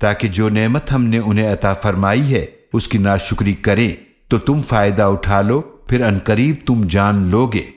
تاکہ جو نعمت ہم نے انہیں عطا فرمائی ہے، اس کی ناشکری کریں۔ تو تم فائدہ اٹھا لو، پھر انقریب تم جان لو گے